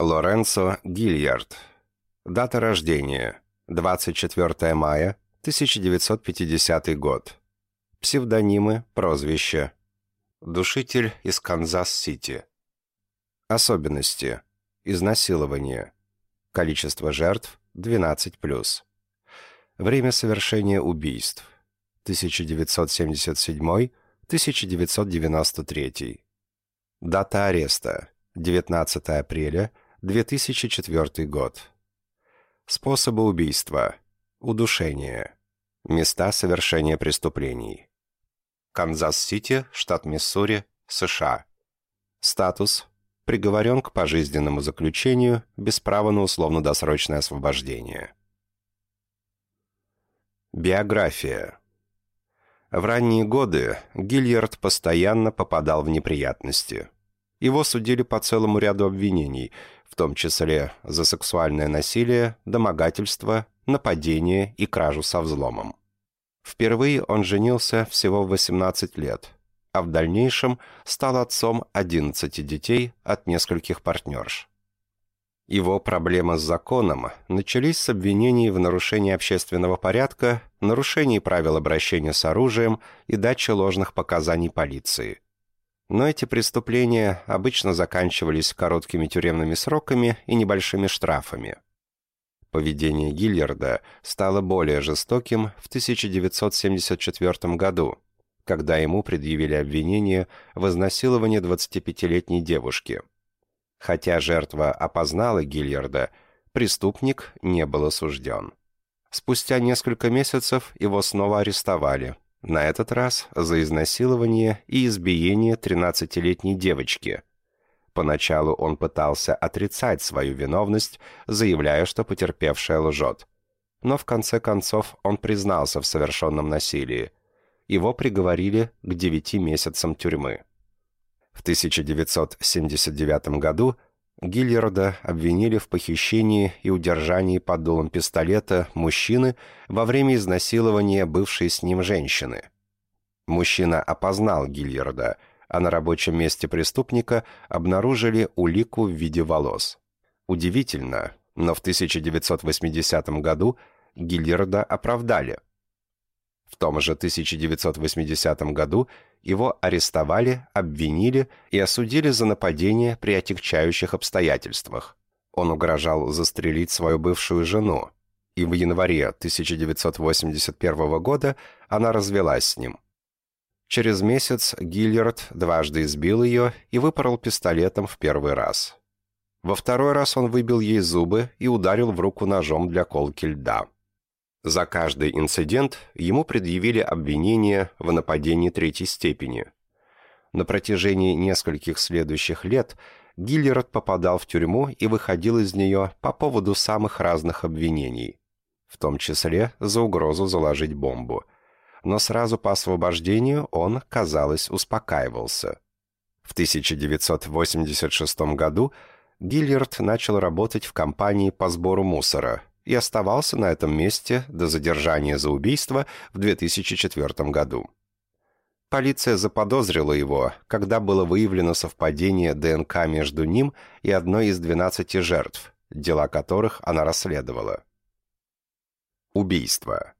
Лоренцо Гильярд. Дата рождения. 24 мая 1950 год. Псевдонимы, прозвище. Душитель из Канзас-Сити. Особенности. Изнасилование. Количество жертв 12+. Время совершения убийств. 1977-1993. Дата ареста. 19 апреля 2004 год. Способы убийства. Удушение. Места совершения преступлений. Канзас-Сити, штат Миссури, США. Статус. Приговорен к пожизненному заключению без права на условно-досрочное освобождение. Биография. В ранние годы Гильярд постоянно попадал в неприятности. Его судили по целому ряду обвинений, в том числе за сексуальное насилие, домогательство, нападение и кражу со взломом. Впервые он женился всего в 18 лет, а в дальнейшем стал отцом 11 детей от нескольких партнерш. Его проблемы с законом начались с обвинений в нарушении общественного порядка, нарушении правил обращения с оружием и даче ложных показаний полиции – но эти преступления обычно заканчивались короткими тюремными сроками и небольшими штрафами. Поведение Гиллиарда стало более жестоким в 1974 году, когда ему предъявили обвинение в изнасиловании 25-летней девушки. Хотя жертва опознала Гильярда, преступник не был осужден. Спустя несколько месяцев его снова арестовали, на этот раз за изнасилование и избиение 13-летней девочки. Поначалу он пытался отрицать свою виновность, заявляя, что потерпевшая лжет. Но в конце концов он признался в совершенном насилии. Его приговорили к 9 месяцам тюрьмы. В 1979 году Гиллиарда обвинили в похищении и удержании под дулом пистолета мужчины во время изнасилования бывшей с ним женщины. Мужчина опознал Гиллиарда, а на рабочем месте преступника обнаружили улику в виде волос. Удивительно, но в 1980 году Гиллиарда оправдали – том же 1980 году его арестовали, обвинили и осудили за нападение при отягчающих обстоятельствах. Он угрожал застрелить свою бывшую жену, и в январе 1981 года она развелась с ним. Через месяц Гиллиард дважды избил ее и выпорол пистолетом в первый раз. Во второй раз он выбил ей зубы и ударил в руку ножом для колки льда. За каждый инцидент ему предъявили обвинение в нападении третьей степени. На протяжении нескольких следующих лет Гиллерд попадал в тюрьму и выходил из нее по поводу самых разных обвинений, в том числе за угрозу заложить бомбу. Но сразу по освобождению он, казалось, успокаивался. В 1986 году Гиллерд начал работать в компании по сбору мусора – и оставался на этом месте до задержания за убийство в 2004 году. Полиция заподозрила его, когда было выявлено совпадение ДНК между ним и одной из 12 жертв, дела которых она расследовала. Убийство.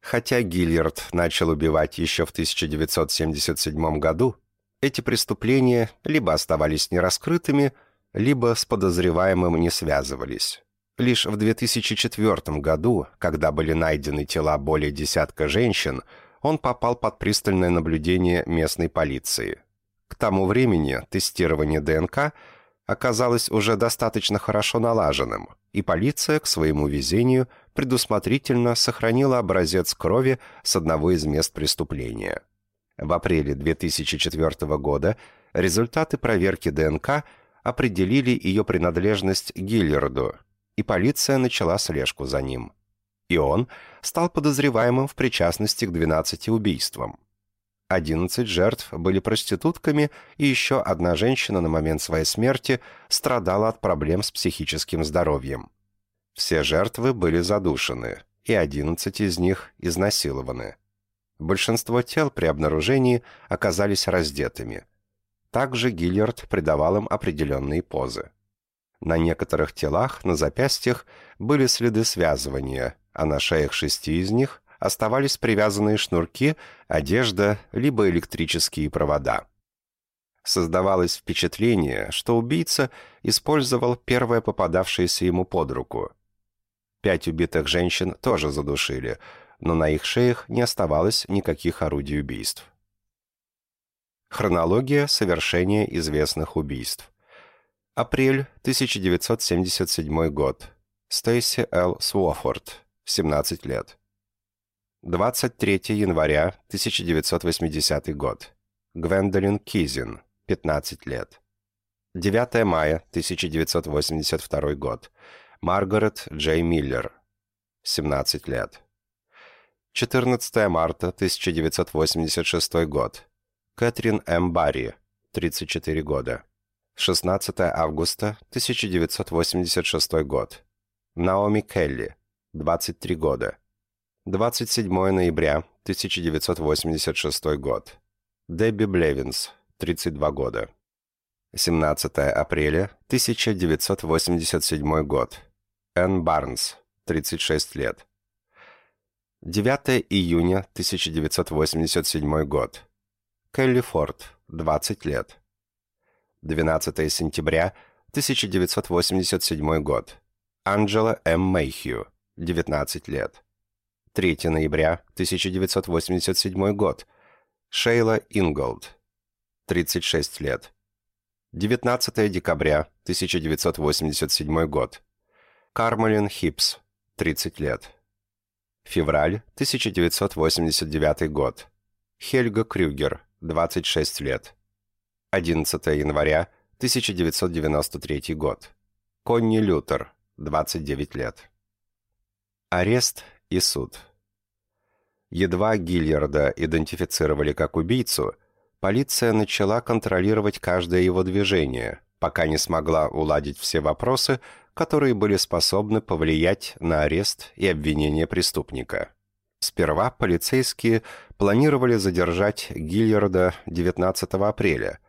Хотя Гиллиард начал убивать еще в 1977 году, эти преступления либо оставались нераскрытыми, либо с подозреваемым не связывались. Лишь в 2004 году, когда были найдены тела более десятка женщин, он попал под пристальное наблюдение местной полиции. К тому времени тестирование ДНК оказалось уже достаточно хорошо налаженным, и полиция, к своему везению, предусмотрительно сохранила образец крови с одного из мест преступления. В апреле 2004 года результаты проверки ДНК определили ее принадлежность Гиллерду – и полиция начала слежку за ним. И он стал подозреваемым в причастности к 12 убийствам. 11 жертв были проститутками, и еще одна женщина на момент своей смерти страдала от проблем с психическим здоровьем. Все жертвы были задушены, и 11 из них изнасилованы. Большинство тел при обнаружении оказались раздетыми. Также Гиллиард придавал им определенные позы. На некоторых телах, на запястьях, были следы связывания, а на шеях шести из них оставались привязанные шнурки, одежда, либо электрические провода. Создавалось впечатление, что убийца использовал первое попадавшееся ему под руку. Пять убитых женщин тоже задушили, но на их шеях не оставалось никаких орудий убийств. Хронология совершения известных убийств. Апрель 1977 год. Стейси Л. Суофорд, 17 лет. 23 января 1980 год. Гвендолин Кизин, 15 лет. 9 мая 1982 год. Маргарет Джей Миллер, 17 лет. 14 марта 1986 год. Кэтрин М. Барри, 34 года. 16 августа 1986 год. Наоми Келли, 23 года. 27 ноября 1986 год. Дебби Блевинс, 32 года. 17 апреля 1987 год. Энн Барнс, 36 лет. 9 июня 1987 год. Келли Форд, 20 лет. 12 сентября 1987 год. Анджела М. Мэйхью, 19 лет. 3 ноября 1987 год. Шейла Инголд, 36 лет. 19 декабря 1987 год. Кармелин Хипс, 30 лет. Февраль 1989 год. Хельга Крюгер, 26 лет. 11 января 1993 год. Конни Лютер, 29 лет. Арест и суд. Едва Гильярда идентифицировали как убийцу, полиция начала контролировать каждое его движение, пока не смогла уладить все вопросы, которые были способны повлиять на арест и обвинение преступника. Сперва полицейские планировали задержать Гильярда 19 апреля –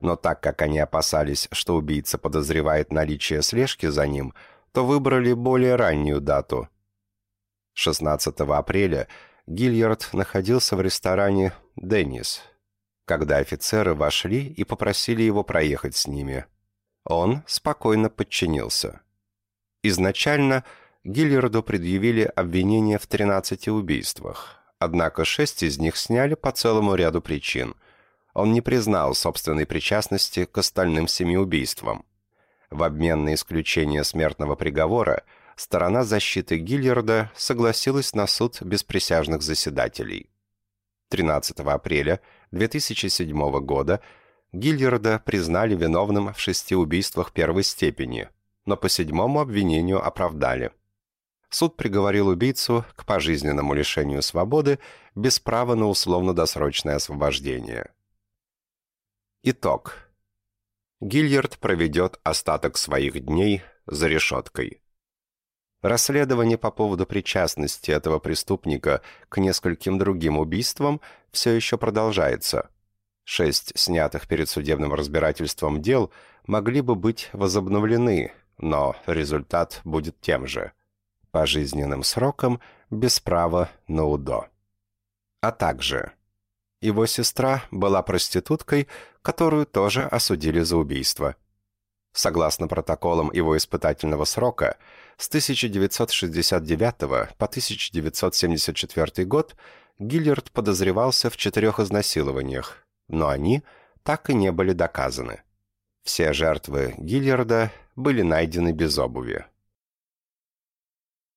но так как они опасались, что убийца подозревает наличие слежки за ним, то выбрали более раннюю дату. 16 апреля Гильярд находился в ресторане «Деннис», когда офицеры вошли и попросили его проехать с ними. Он спокойно подчинился. Изначально Гильярду предъявили обвинение в 13 убийствах, однако шесть из них сняли по целому ряду причин – он не признал собственной причастности к остальным семи убийствам. В обмен на исключение смертного приговора сторона защиты Гильярда согласилась на суд без присяжных заседателей. 13 апреля 2007 года Гильярда признали виновным в шести убийствах первой степени, но по седьмому обвинению оправдали. Суд приговорил убийцу к пожизненному лишению свободы без права на условно-досрочное освобождение. Итог. Гильярд проведет остаток своих дней за решеткой. Расследование по поводу причастности этого преступника к нескольким другим убийствам все еще продолжается. Шесть снятых перед судебным разбирательством дел могли бы быть возобновлены, но результат будет тем же. Пожизненным сроком без права на УДО. А также его сестра была проституткой, которую тоже осудили за убийство. Согласно протоколам его испытательного срока, с 1969 по 1974 год Гиллиард подозревался в четырех изнасилованиях, но они так и не были доказаны. Все жертвы Гиллиарда были найдены без обуви.